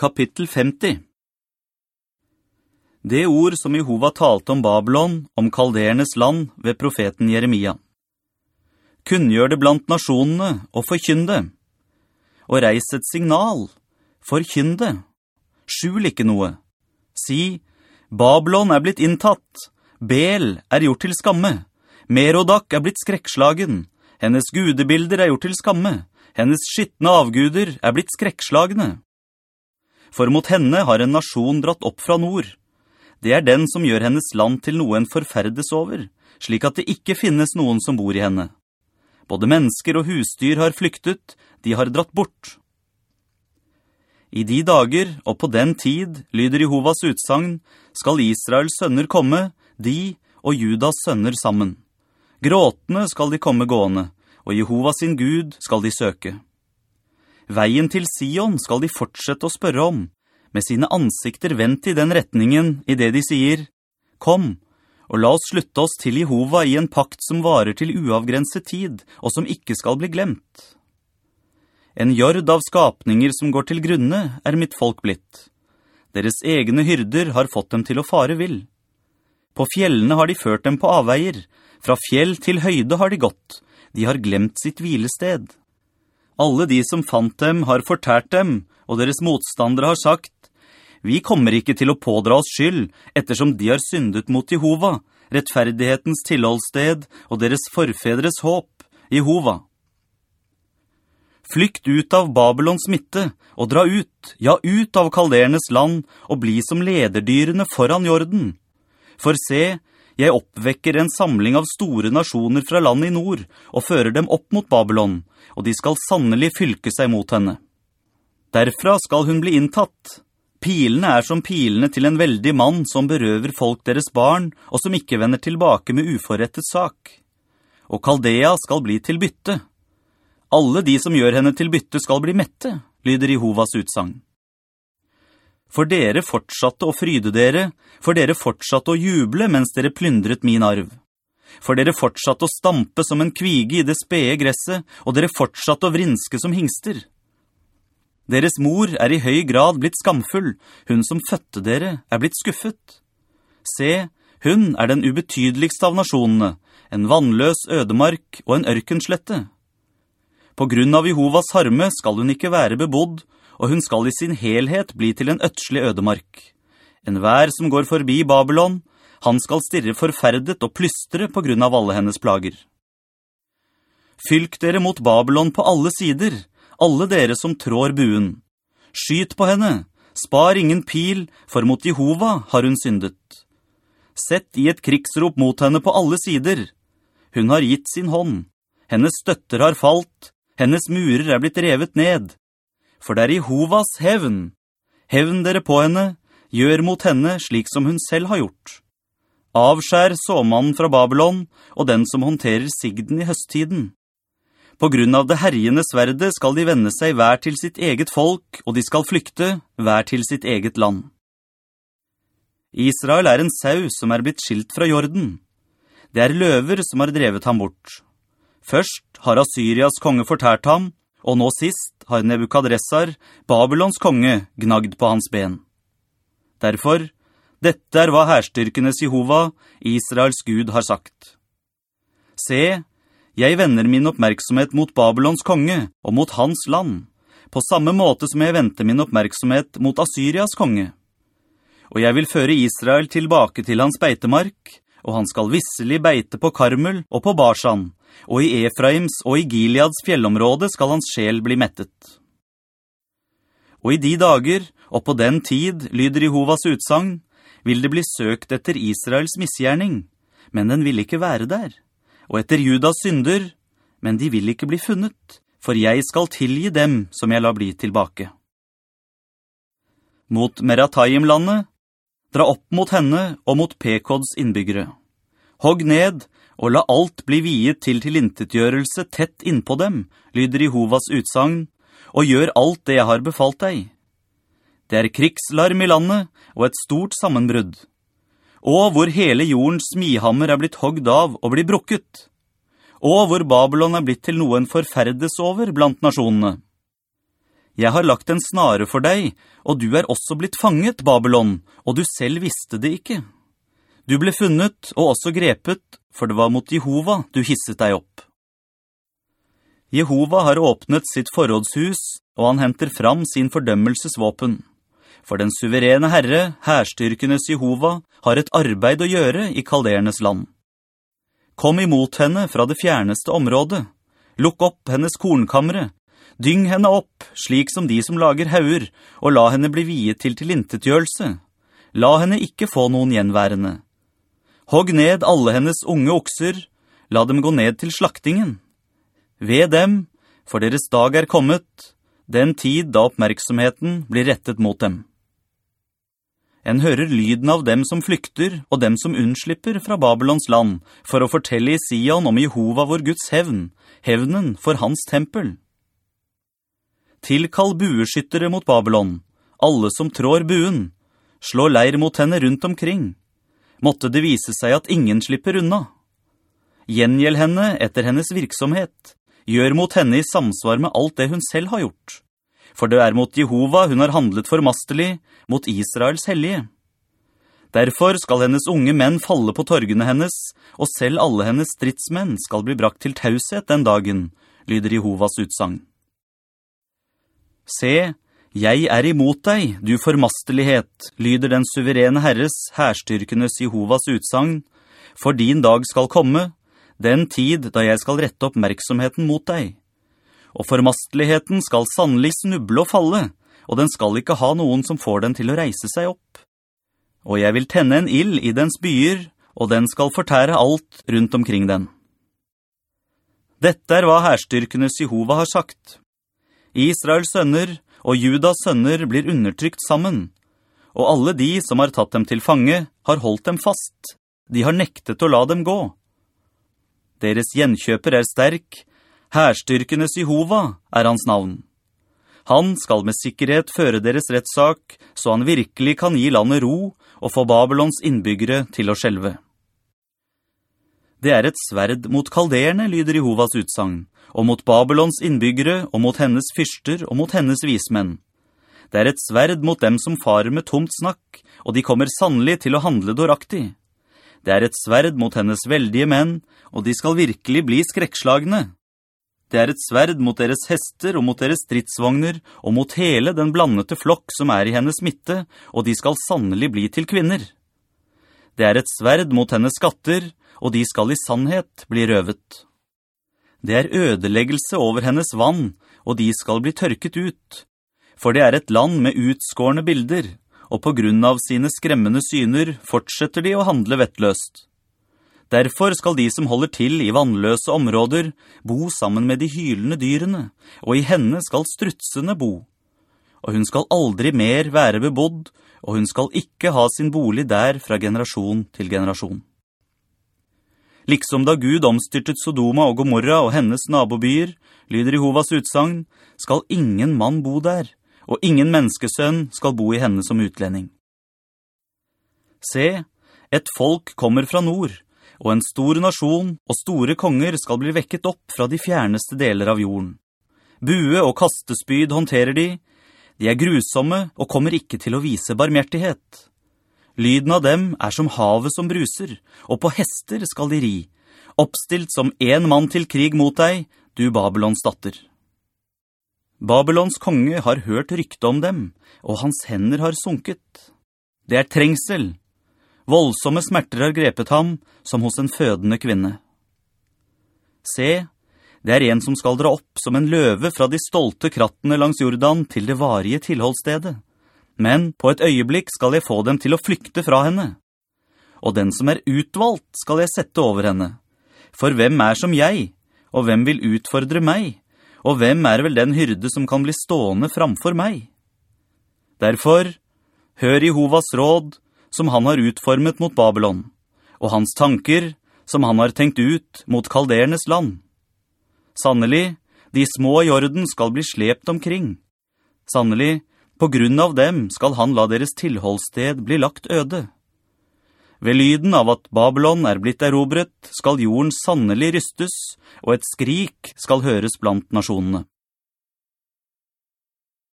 Kapittel 50 Det ord som Jehova talte om Babylon, om kaldernes land, ved profeten Jeremia. Kunngjør det blant nasjonene, og forkynn det. Og reis et signal, forkynn det. Skjul ikke noe. Si, Babylon er blitt inntatt, Bel er gjort til skamme, Merodak er blitt skrekkslagen, hennes gudebilder er gjort til skamme, hennes skittende avguder er blitt skrekkslagene for mot henne har en nasjon dratt opp fra nord. Det er den som gjør hennes land til noe en forferdes over, slik at det ikke finnes noen som bor i henne. Både mennesker og husdyr har flyktet, de har dratt bort. I de dager, og på den tid, lyder Jehovas utsagn, skal Israels sønner komme, de og Judas sønner sammen. Gråtende skal de komme gående, og Jehova sin Gud skal de søke. Veien til Sion skal de fortsette å spørre om, med sine ansikter vendt i den retningen i det de sier, «Kom, og la oss slutte oss til Jehova i en pakt som varer til uavgrenset tid, og som ikke skal bli glemt. En jord av skapninger som går til grunne er mitt folk blitt. Deres egne hyrder har fått dem til å fare vill. På fjellene har de ført dem på avveier, fra fjell til høyde har de gått, de har glemt sitt hvilested.» Alle de som fant dem har fortært dem, og deres motstandere har sagt, «Vi kommer ikke til å pådra oss skyld, ettersom de har syndet mot Jehova, rettferdighetens tilholdssted og deres forfedres håp, Jehova.» Flykt ut av Babylons midte, og dra ut, ja ut av kaldernes land, og bli som lederdyrene foran jorden. For se, jeg oppvekker en samling av store nasjoner fra land i nord, og fører dem opp mot Babylon, og de skal sannelig fylke seg mot henne. Derfra skal hun bli inntatt. Pilene er som pilene til en veldig mann som berøver folk deres barn, og som ikke vender tilbake med uforrettet sak. Og Kaldea skal bli til bytte. Alle de som gjør henne til bytte skal bli mette, lyder Jehovas utsang. For dere fortsatte å fryde dere, for dere fortsatte å juble mens dere plyndret min arv. For dere fortsatte å stampe som en kvige i det spede gresset, og dere fortsatte å vrinske som hingster. Deres mor er i høy grad blitt skamfull, hun som fødte dere er blitt skuffet. Se, hun er den ubetydeligste av nasjonene, en vannløs ødemark og en ørkenslette. På grunn av Jehovas harme skal hun ikke være bebodd, og hun skal i sin helhet bli til en øtslig ødemark. En vær som går forbi Babylon, han skal stirre forferdet og plystre på grunn av alle hennes plager. Fylk dere mot Babylon på alle sider, alle dere som trår buen. Skyt på henne, spar ingen pil, for mot Jehova har hun syndet. Sett i et krigsrop mot henne på alle sider. Hun har gitt sin hånd. Hennes støtter har falt, hennes murer er blitt revet ned, for det er Jehovas hevn. Hevn dere på henne, gjør mot henne slik som hun selv har gjort. Avskjær såmannen fra Babylon, og den som håndterer sigden i høsttiden. På grunn av det herjende sverde skal de vende seg hver til sitt eget folk, og de skal flykte hver til sitt eget land. Israel er en sau som er blitt skilt fra jorden. Det er løver som har drevet ham bort. Først har Assyrias konge fortært ham, og nå sist har Nebukadressar, Babylons konge, gnagd på hans ben. Derfor, dette er hva herstyrkenes Jehova, Israels Gud, har sagt. Se, jeg vender min oppmerksomhet mot Babylons konge og mot hans land, på samme måte som jeg venter min oppmerksomhet mot Assyrias konge. Og jeg vil føre Israel tilbake til hans beitemark, og han skal visselig beite på Karmel og på Barsan, og i Efraims og i Gileads fjellområde skal hans sjel bli mettet. Og i de dager, og på den tid, lyder Jehovas utsang, vil det bli søkt etter Israels misgjerning, men den vil ikke være der, og etter Judas synder, men de vil ikke bli funnet, for jeg skal tilgi dem som jeg la bli tilbake. Mot Meratayim-landet, dra opp mot henne og mot Pekods innbyggere. Hogg ned, og la alt bli viet til tilintetgjørelse tett innpå dem, lyder Jehovas utsagn, og gjør alt det jeg har befalt deg. Det er krigslarm i landet, og et stort sammenbrudd. Og hvor hele jordens smihammer er blitt hogd av og blir brukket. Og hvor Babylon er blitt til noen forferdes over blant nasjonene. Jeg har lagt en snare for deg, og du er også blitt fanget, Babylon, og du selv visste det ikke. Du ble funnet og også grepet, for det var mot Jehova du hisset deg opp. Jehova har åpnet sitt forrådshus, og han henter fram sin fordømmelsesvåpen. For den suverene Herre, herstyrkenes Jehova, har et arbeid å gjøre i kaldernes land. Kom imot henne fra det fjerneste området. Lukk opp hennes kornkamre, Dyng henne opp, slik som de som lager hauer, og la henne bli viet til tilintetgjørelse. La henne ikke få noen gjenværende. Hogg ned alle hennes unge okser, la dem gå ned til slaktingen. Ved dem, for deres dag er kommet, den tid da oppmerksomheten blir rettet mot dem. En hører lyden av dem som flykter, og dem som unnslipper fra Babylons land, for å fortelle i Sion om Jehova vår Guds hevn, hevnen for hans tempel. Tilkall bueskyttere mot Babylon, alle som trår buen. Slå leir mot henne rundt omkring. Måtte det vise seg at ingen slipper unna. Gjengjeld henne etter hennes virksomhet. Gjør mot henne i samsvar med alt det hun selv har gjort. For det er mot Jehova hun har handlet formastelig, mot Israels hellige. Derfor skal hennes unge menn falle på torgene hennes, og selv alle hennes stridsmenn skal bli brakt til tauset den dagen, lyder Jehovas utsang. Se, jeg er imot deg, du formastelighet, lyder den suverene Herres, herstyrkenes Jehovas utsang, for din dag skal komme, den tid da jeg skal rette oppmerksomheten mot deg. Og formasteligheten skal sannelig snuble og falle, og den skal ikke ha noen som får den til å reise seg opp. Og jeg vil tenne en ill i dens byer, og den skal fortære alt rundt omkring den. Dette er hva herstyrkenes Jehova har sagt. Israels sønner og Judas sønner blir undertrykt sammen, og alle de som har tatt dem til fange har holdt dem fast. De har nektet å la dem gå. Deres gjenkjøper er sterk, herstyrkenes Jehova er hans navn. Han skal med sikkerhet føre deres rettssak, så han virkelig kan gi landet ro og få Babylons innbyggere til å skjelve. Det er et sverd mot kalderne, lyder Jehovas utsagn, og mot Babylons innbyggere, og mot hennes fyrster, og mot hennes vismenn. Det er et sverd mot dem som farer med tomt snakk, og de kommer sannelig til å handle dåraktig. Det er et sverd mot hennes veldige menn, og de skal virkelig bli skrekkslagne. Det er et sverd mot deres hester og mot deres stridsvogner, og mot hele den blandete flokk som er i hennes midte, og de skal sannelig bli til kvinner. Det er et sverd mot hennes skatter, og de skal i sannhet bli røvet. Det er ødeleggelse over hennes vann, og de skal bli tørket ut. For det er et land med utskårende bilder, og på grunn av sine skremmende syner fortsetter de å handle vettløst. Derfor skal de som holder til i vannløse områder bo sammen med de hylende dyrene, og i henne skal strutsene bo. Og hun skal aldri mer være bebodd, og hun skal ikke ha sin bolig der fra generasjon til generasjon. Liksom da Gud omstyrtet Sodoma og Gomorra og hennes nabobyer, lyder Jehovas utsagn, skal ingen mann bo der, og ingen menneskesønn skal bo i henne som utlending. Se, et folk kommer fra nord, og en stor nasjon og store konger skal bli vekket opp fra de fjerneste deler av jorden. Bue og kastespyd håndterer de, de er grusomme og kommer ikke til å vise barmhjertighet. Lyden av dem er som havet som bruser, og på hester skal de ri, oppstilt som en mann til krig mot deg, du Babylons datter. Babylons konge har hørt rykte om dem, og hans hender har sunket. Det er trengsel. Voldsomme smerter har grepet ham, som hos en fødende kvinne. Se, det er en som skal dra opp som en løve fra de stolte krattene langs Jordan til det varige tilholdsstedet men på et øyeblikk skal jeg få dem til å flykte fra henne. Og den som er utvalgt skal jeg sette over henne. For hvem er som jeg, og hvem vil utfordre meg, og hvem er vel den hyrde som kan bli stående framfor meg? Derfor, hør Jehovas råd, som han har utformet mot Babylon, og hans tanker, som han har tenkt ut mot kaldernes land. Sannelig, de små i orden skal bli slept omkring. Sannelig, på grunn av dem skal han la deres tilholdssted bli lagt øde. Ved lyden av at Babylon er blitt erobret, skal jorden sannelig rystes, og et skrik skal høres blant nasjonene.